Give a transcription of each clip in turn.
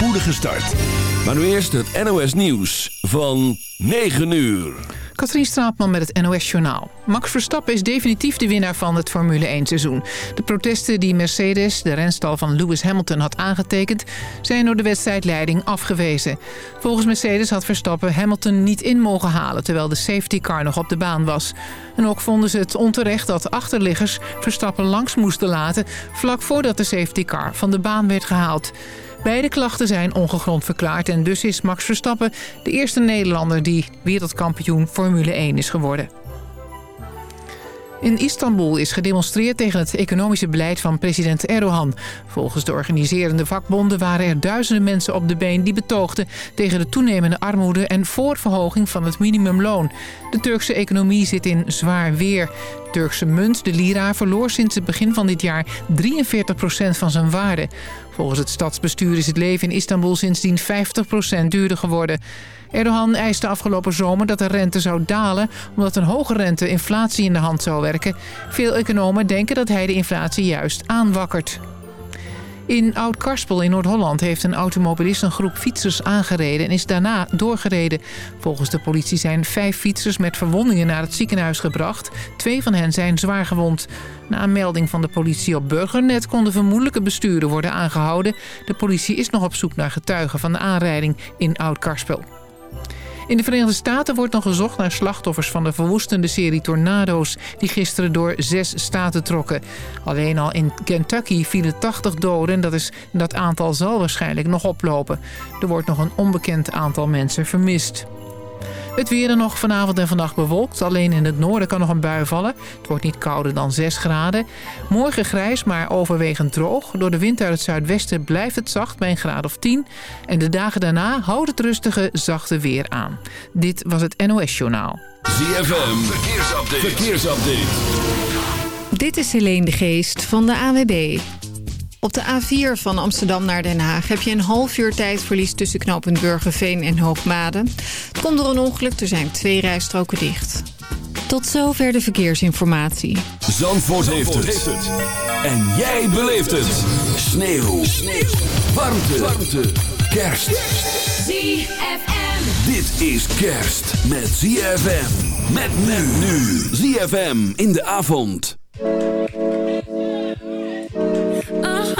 spoedige start. Maar nu eerst het NOS Nieuws van 9 uur. Katrien Straatman met het NOS-journaal. Max Verstappen is definitief de winnaar van het Formule 1-seizoen. De protesten die Mercedes, de renstal van Lewis Hamilton, had aangetekend... zijn door de wedstrijdleiding afgewezen. Volgens Mercedes had Verstappen Hamilton niet in mogen halen... terwijl de safety car nog op de baan was. En ook vonden ze het onterecht dat achterliggers Verstappen langs moesten laten... vlak voordat de safety car van de baan werd gehaald. Beide klachten zijn ongegrond verklaard en dus is Max Verstappen de eerste Nederlander die wereldkampioen Formule 1 is geworden. In Istanbul is gedemonstreerd tegen het economische beleid van president Erdogan. Volgens de organiserende vakbonden waren er duizenden mensen op de been... die betoogden tegen de toenemende armoede en voor verhoging van het minimumloon. De Turkse economie zit in zwaar weer. De Turkse munt, de lira, verloor sinds het begin van dit jaar 43% van zijn waarde. Volgens het stadsbestuur is het leven in Istanbul sindsdien 50% duurder geworden. Erdogan eiste afgelopen zomer dat de rente zou dalen... omdat een hoge rente inflatie in de hand zou werken. Veel economen denken dat hij de inflatie juist aanwakkert. In Oud-Karspel in Noord-Holland heeft een automobilist een groep fietsers aangereden en is daarna doorgereden. Volgens de politie zijn vijf fietsers met verwondingen naar het ziekenhuis gebracht. Twee van hen zijn zwaar gewond. Na een melding van de politie op Burgernet kon de vermoedelijke bestuurder worden aangehouden. De politie is nog op zoek naar getuigen van de aanrijding in Oud-Karspel. In de Verenigde Staten wordt nog gezocht naar slachtoffers van de verwoestende serie tornado's... die gisteren door zes staten trokken. Alleen al in Kentucky vielen 80 doden en dat, is, dat aantal zal waarschijnlijk nog oplopen. Er wordt nog een onbekend aantal mensen vermist. Het weer dan nog vanavond en vannacht bewolkt. Alleen in het noorden kan nog een bui vallen. Het wordt niet kouder dan 6 graden. Morgen grijs, maar overwegend droog. Door de wind uit het zuidwesten blijft het zacht bij een graad of 10. En de dagen daarna houdt het rustige, zachte weer aan. Dit was het NOS Journaal. ZFM, verkeersupdate. verkeersupdate. Dit is Helene de Geest van de AWB. Op de A4 van Amsterdam naar Den Haag heb je een half uur tijdverlies tussen knooppunt Burgerveen en Hoogmade. Het komt door een ongeluk, er zijn twee rijstroken dicht. Tot zover de verkeersinformatie. Zandvoort, heeft, het. En jij beleeft het. Sneeuw. Sneeuw. Warmte. Warmte. Kerst. ZFM. Dit is kerst met ZFM. Met men nu. ZFM in de avond. Ah,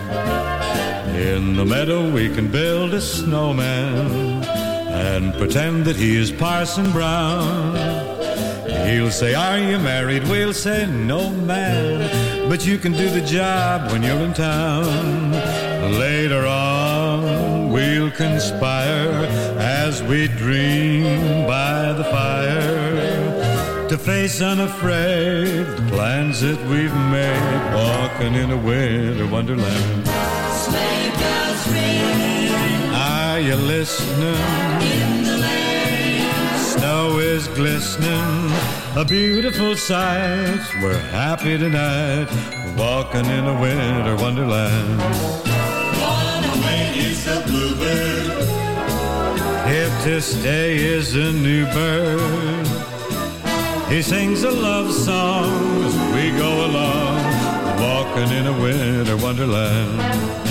In the meadow we can build a snowman and pretend that he is Parson Brown. He'll say, Are you married? We'll say, No, man. But you can do the job when you're in town. Later on, we'll conspire as we dream by the fire to face unafraid the plans that we've made, walking in a winter wonderland. Are you listening? Snow is glistening, a beautiful sight. We're happy tonight, walking in a winter wonderland. Gone away is the bluebird. Here to stay is a new bird. He sings a love song as we go along, walking in a winter wonderland.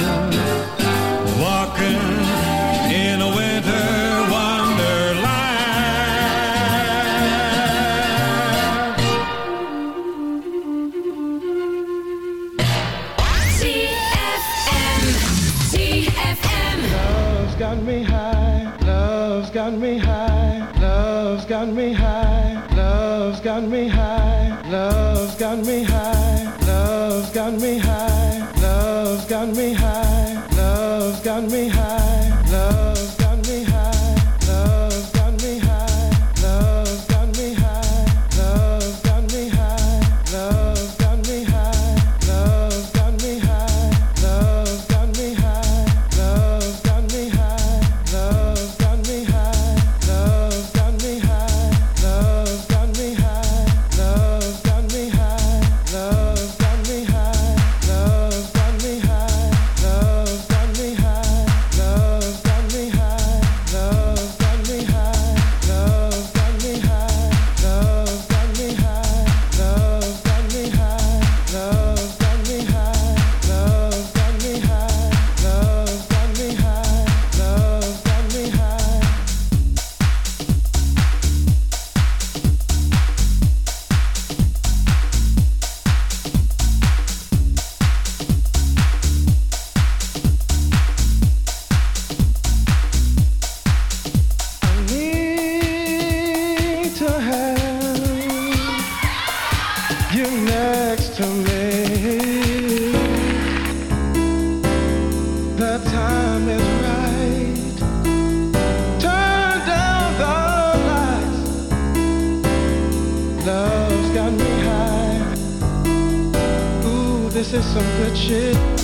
Love's got me high. Ooh, this is some good shit.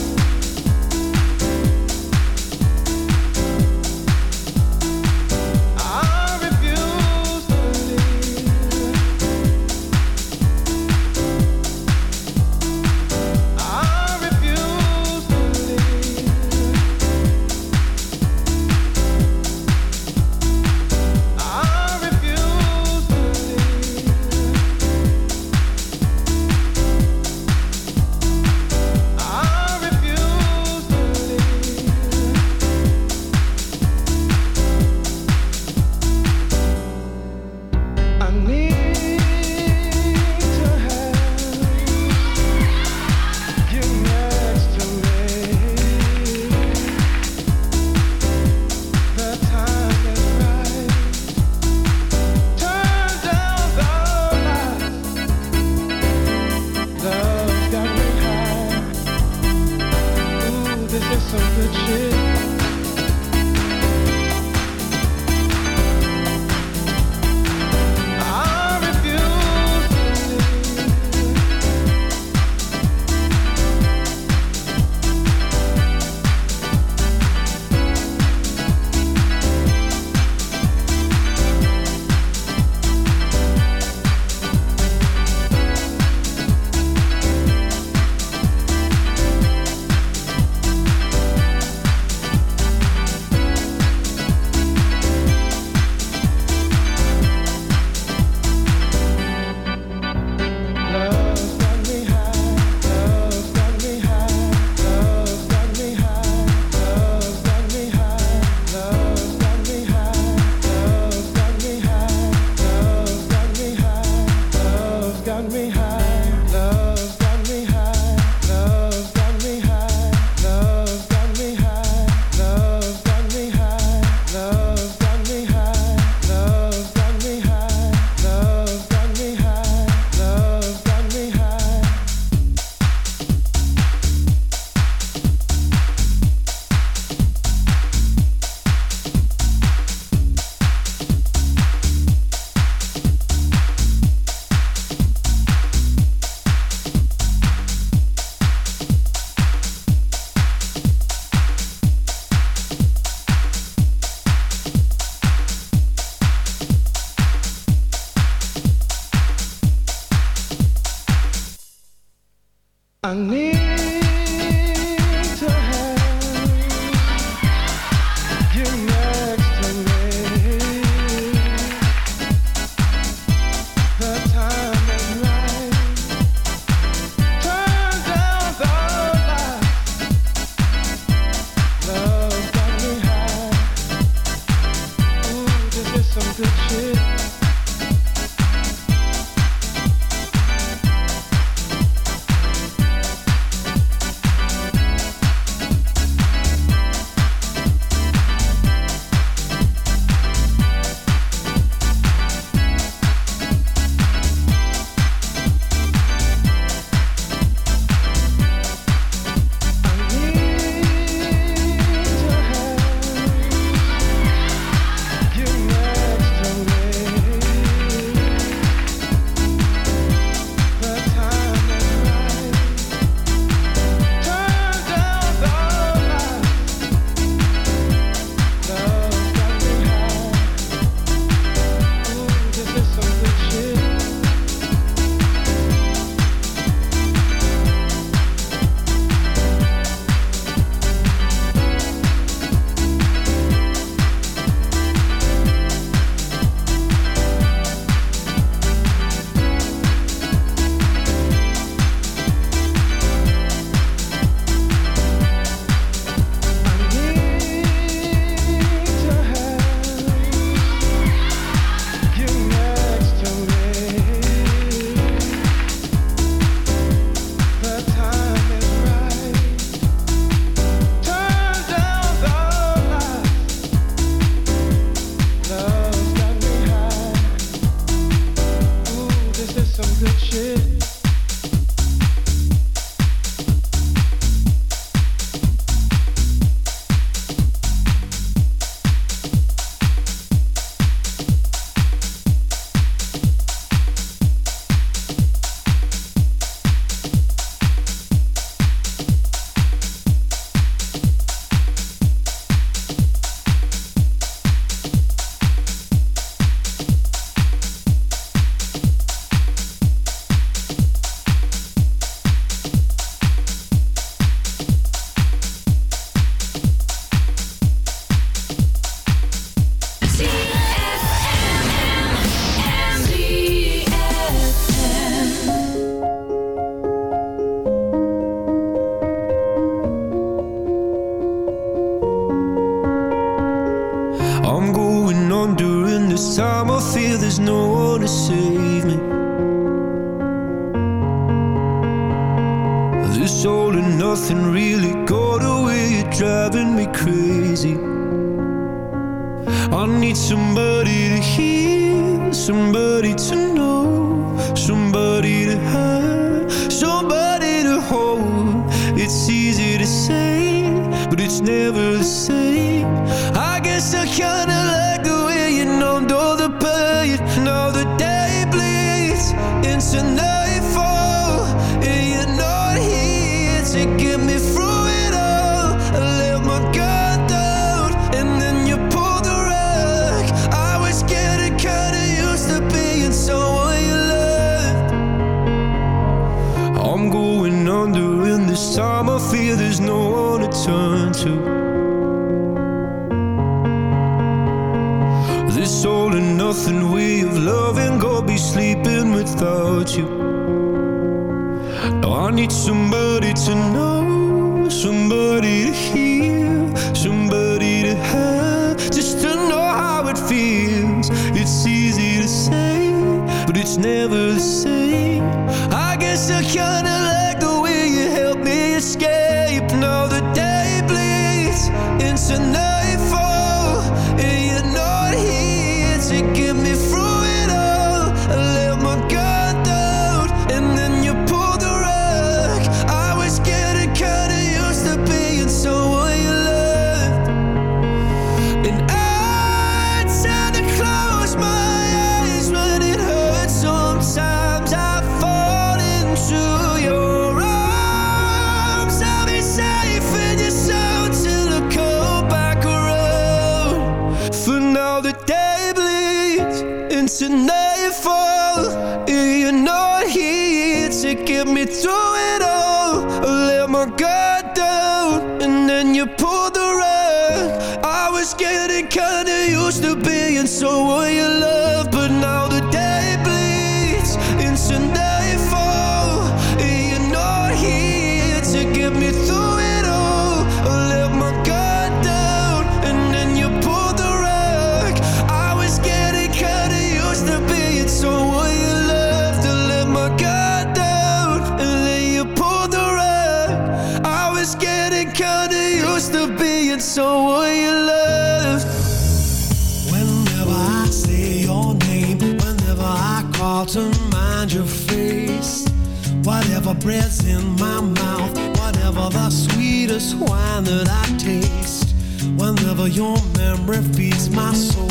bread's in my mouth. Whatever the sweetest wine that I taste. Whenever your memory feeds my soul.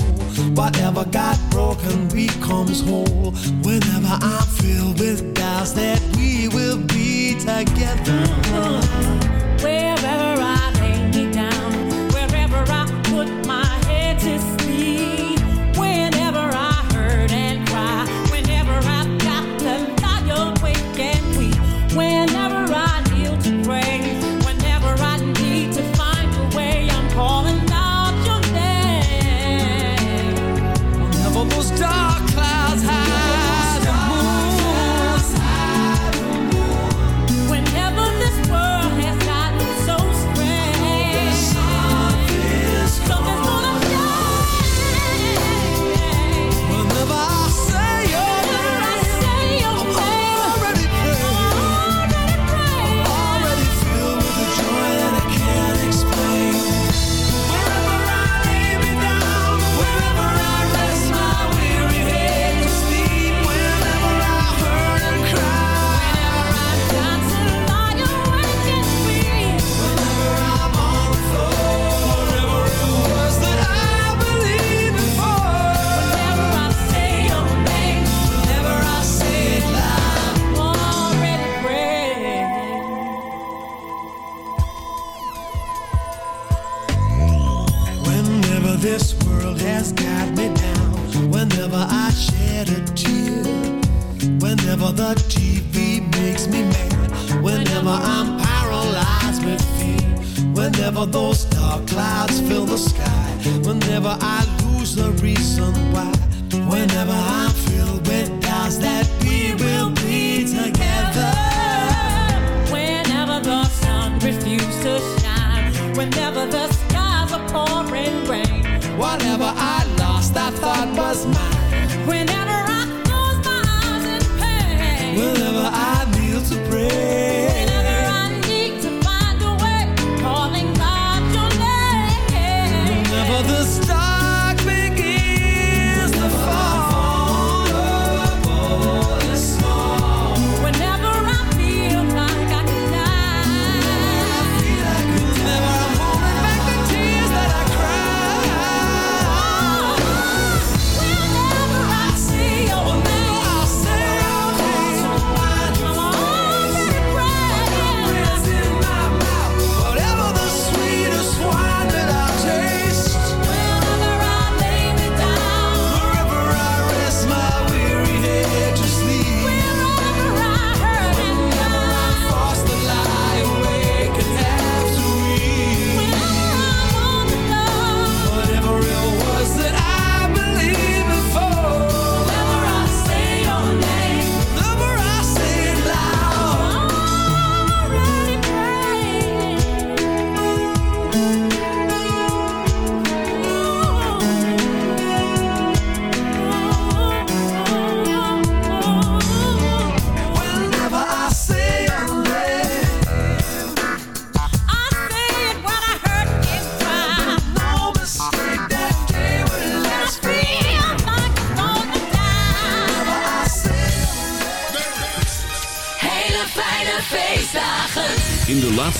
Whatever got broken becomes whole. Whenever I'm filled with doubts that we will be together. Wherever I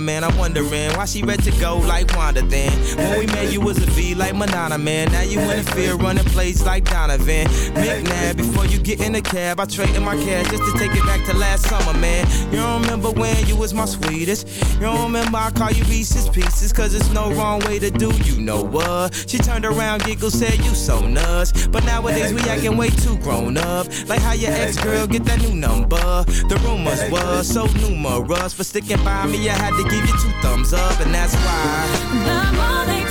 Man? I'm wondering why she ready to go like Wanda then. When we met, you was a V like Madonna, man. Now you in the field running plays like Donovan. McNabb, before you get in the cab, I traded my cash just to take it back to last summer, man. You don't remember when you was my sweetest. You don't remember I call you Reese's Pieces, cause it's no wrong way to do you know what. She turned around, giggled, said you so nuts. But nowadays we acting way too grown up. Like how your ex girl get that new number. The rumors was so numerous. For sticking by me, I had to give you two thumbs up, and that's why. The more they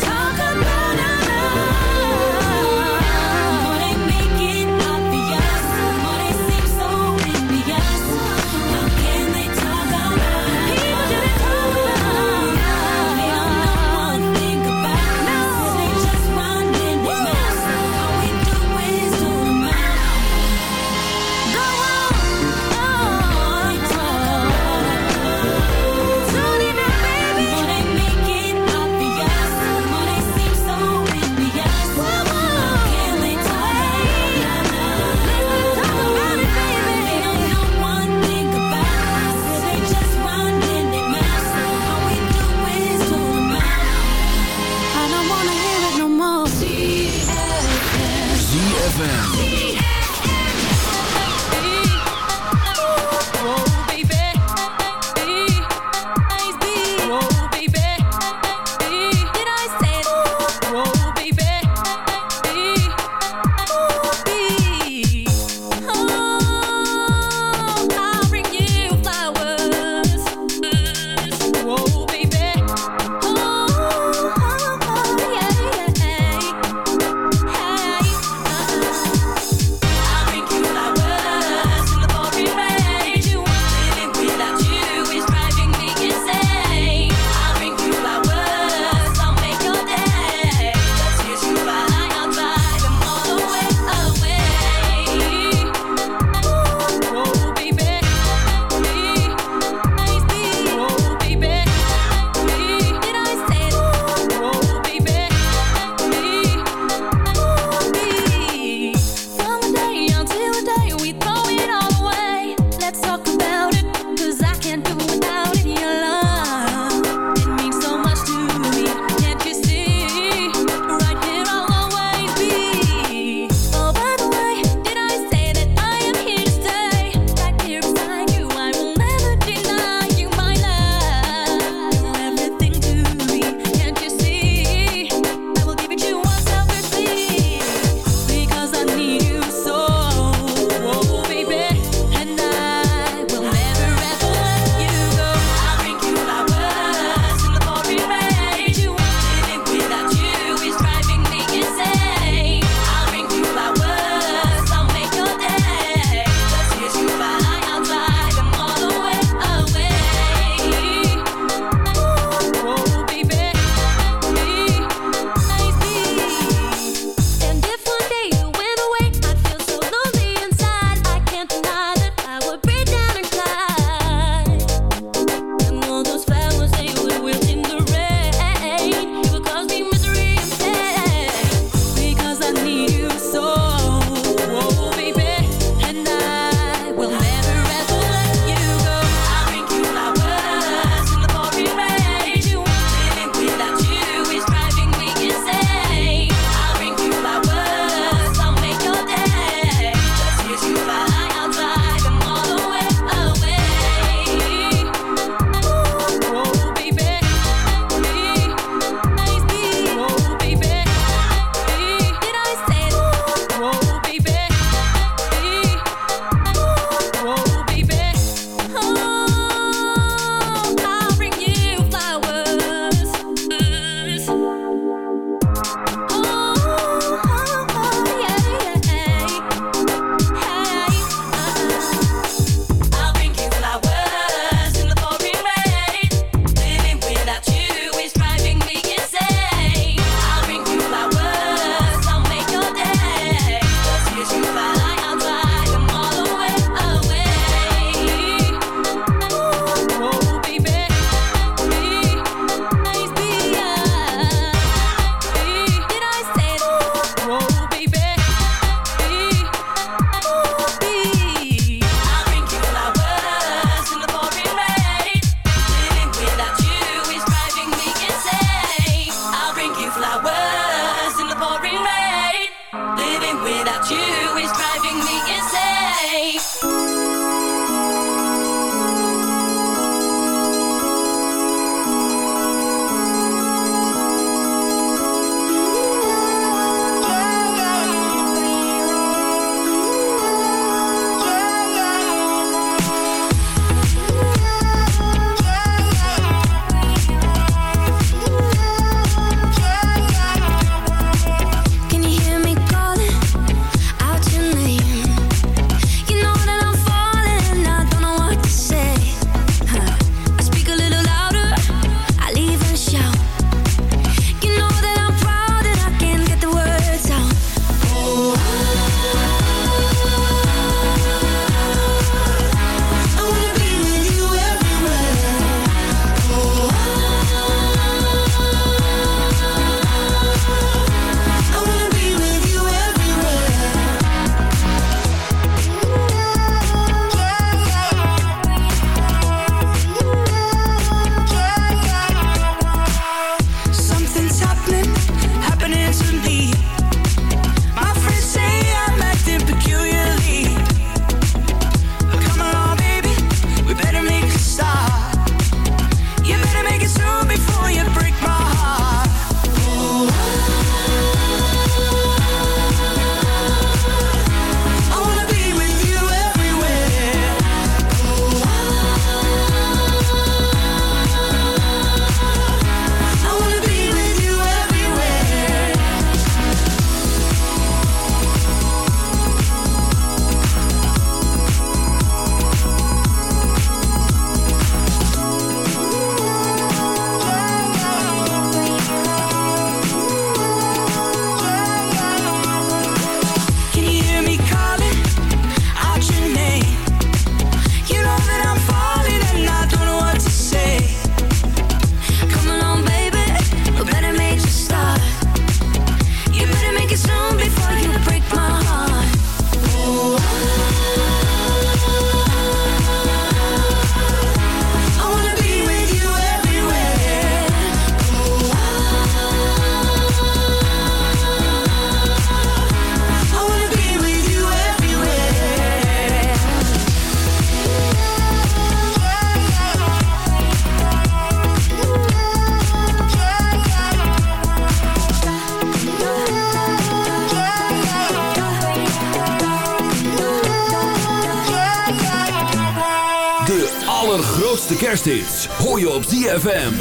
De allergrootste kersthits hoor je op ZFM.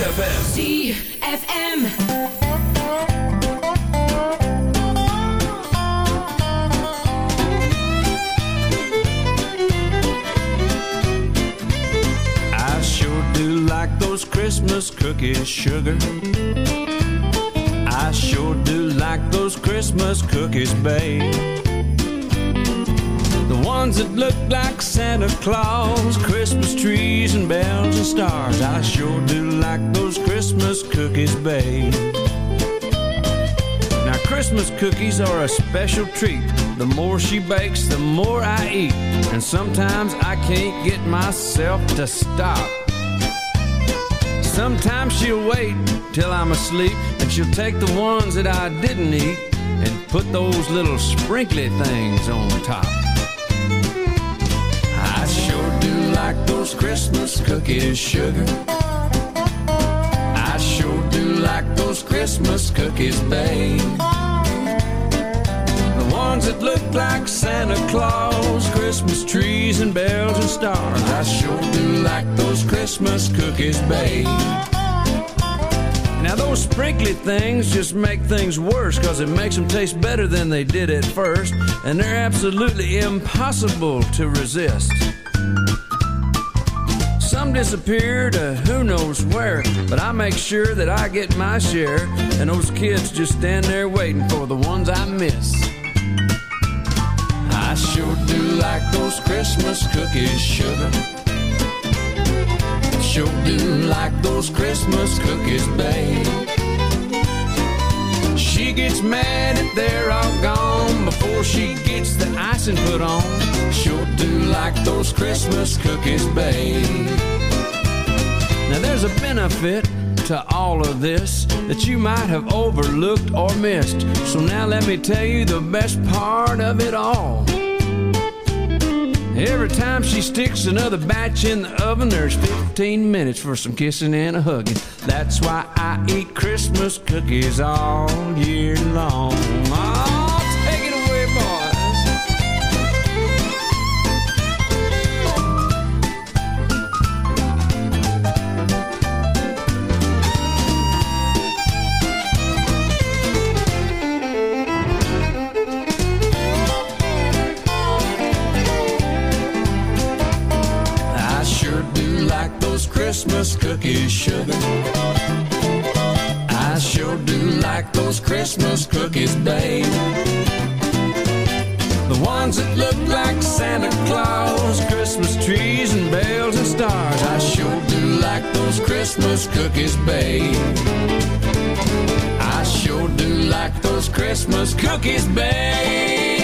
ZFM. I sure do like those Christmas cookies, sugar. I sure do like those Christmas cookies, babe. Ones that look like Santa Claus, Christmas trees and bells and stars. I sure do like those Christmas cookies, babe. Now, Christmas cookies are a special treat. The more she bakes, the more I eat. And sometimes I can't get myself to stop. Sometimes she'll wait till I'm asleep, and she'll take the ones that I didn't eat and put those little sprinkly things on top. Like those Christmas cookies, sugar. I sure do like those Christmas cookies, babe. The ones that look like Santa Claus, Christmas trees and bells and stars. I sure do like those Christmas cookies, babe. Now those sprinkly things just make things worse Cause it makes them taste better than they did at first And they're absolutely impossible to resist Some disappear to who knows where But I make sure that I get my share And those kids just stand there waiting for the ones I miss I sure do like those Christmas cookies, sugar Sure do like those Christmas cookies, babe. Gets mad if they're all gone before she gets the icing put on. Sure do like those Christmas cookies, babe. Now there's a benefit to all of this that you might have overlooked or missed. So now let me tell you the best part of it all. Every time she sticks another batch in the oven, there's 15 minutes for some kissing and a hugging. That's why I eat Christmas cookies all year long. Cookies, sugar. I sure do like those Christmas cookies, babe. The ones that look like Santa Claus, Christmas trees and bells and stars. I sure do like those Christmas cookies, babe. I sure do like those Christmas cookies, babe.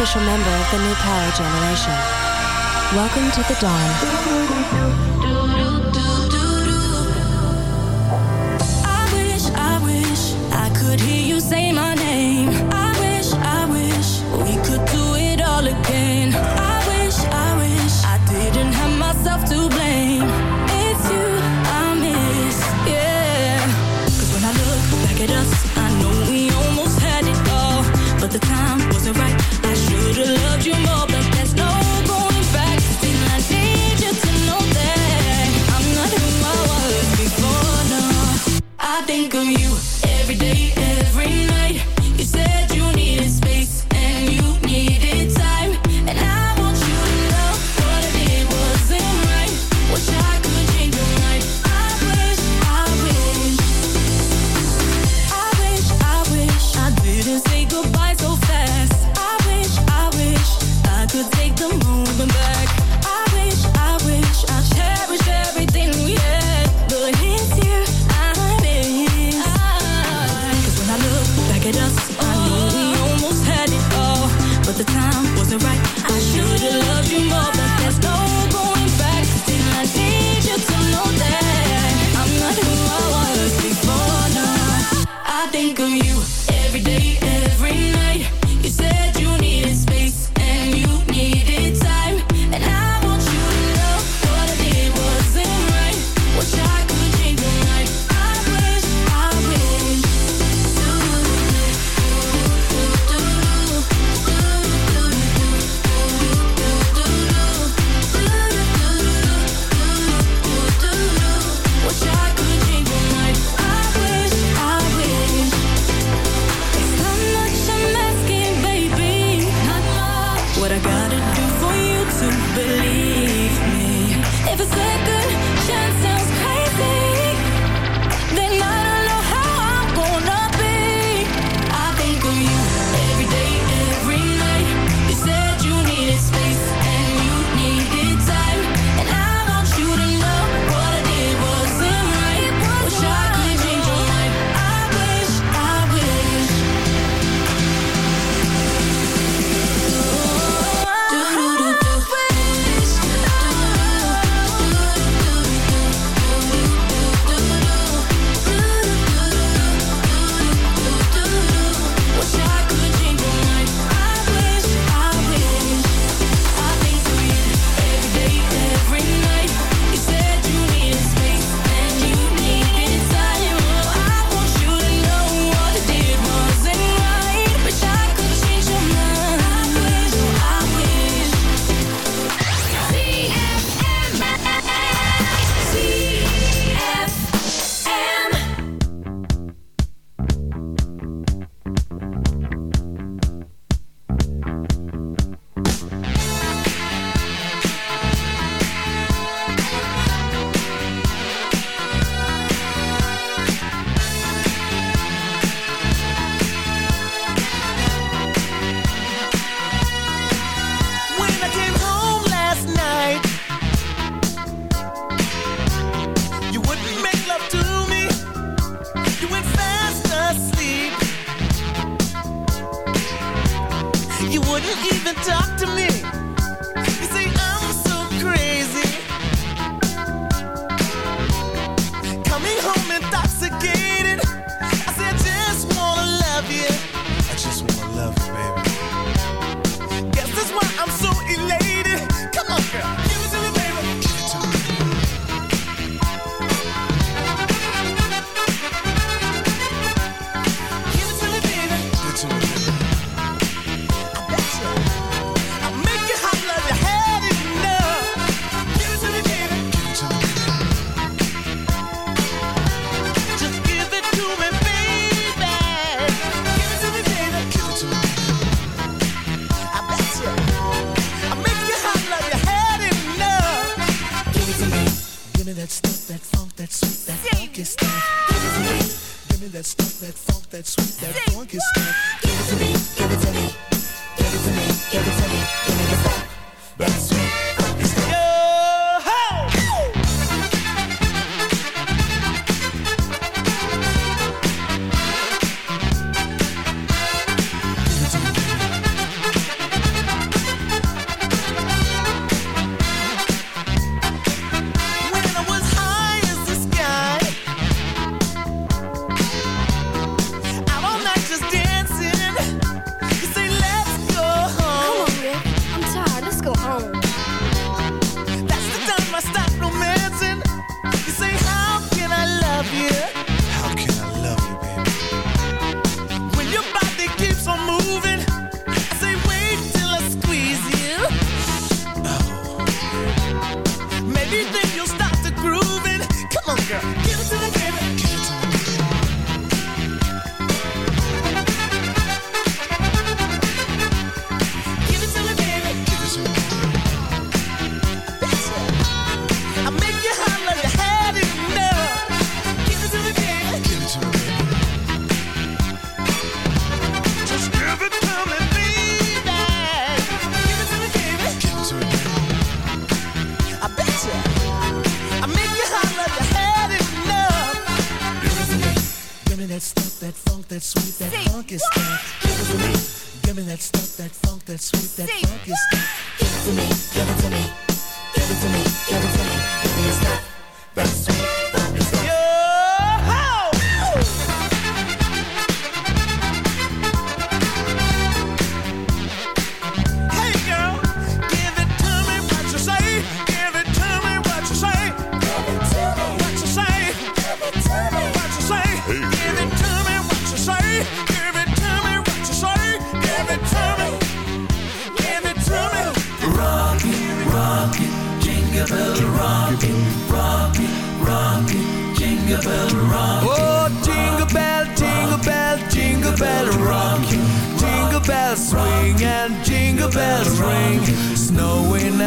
official member of the new power generation. Welcome to the dawn. I wish, I wish I could hear you.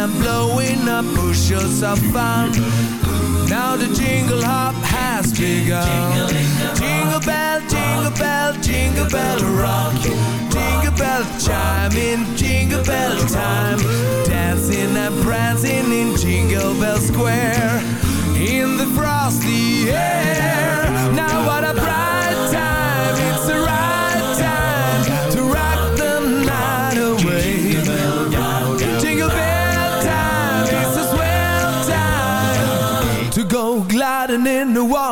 and blowing up bushels of fun. Now the jingle hop has begun. Jingle bell, jingle bell, jingle bell rock. Jingle bell chime in jingle bell time. Dancing and prancing in Jingle Bell Square. In the frosty air. Now what a bright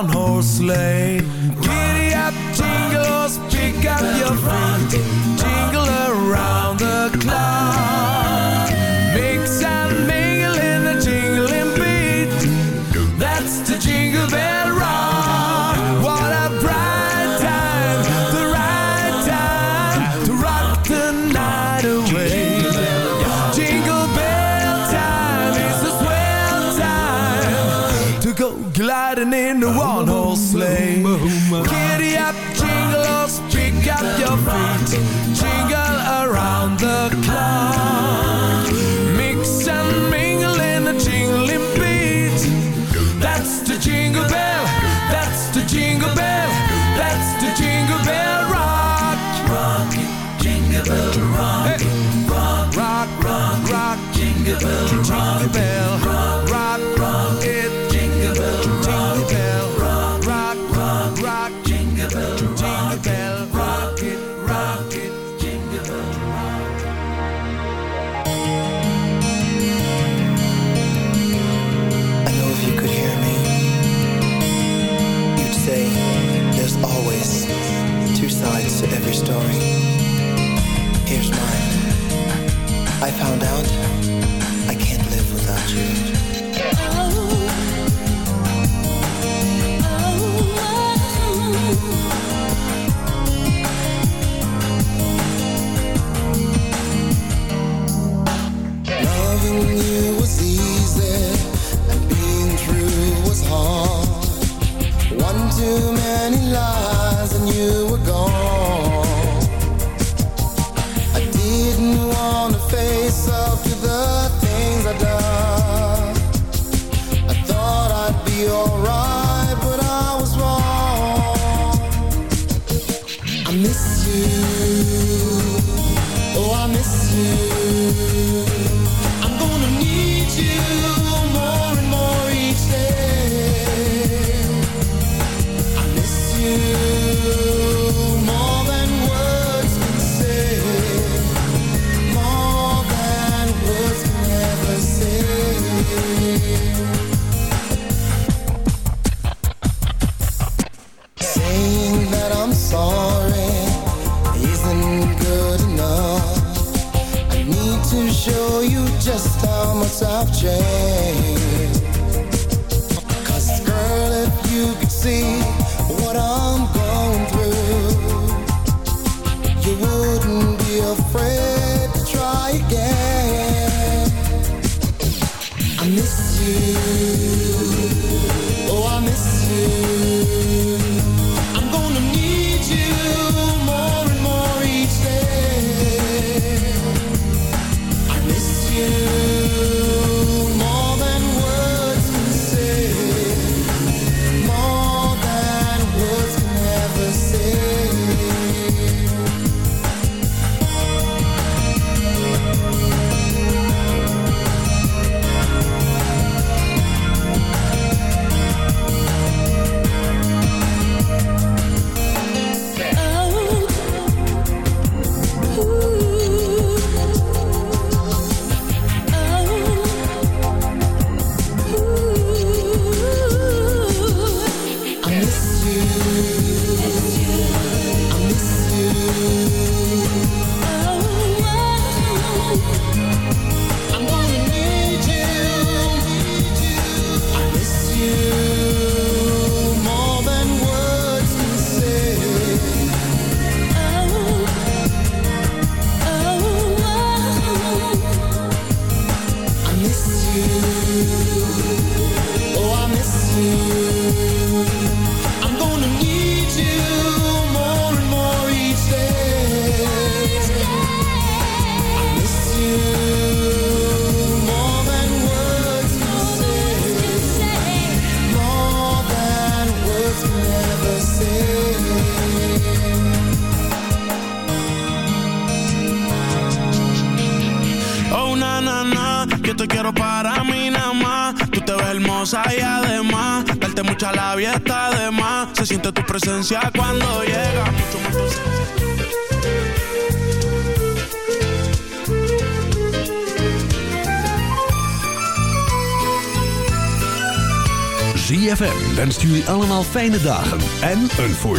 on horse sleigh. story. presencia cuando llega. Mucho. ZFM wenst jullie allemaal fijne dagen en een voorzitter.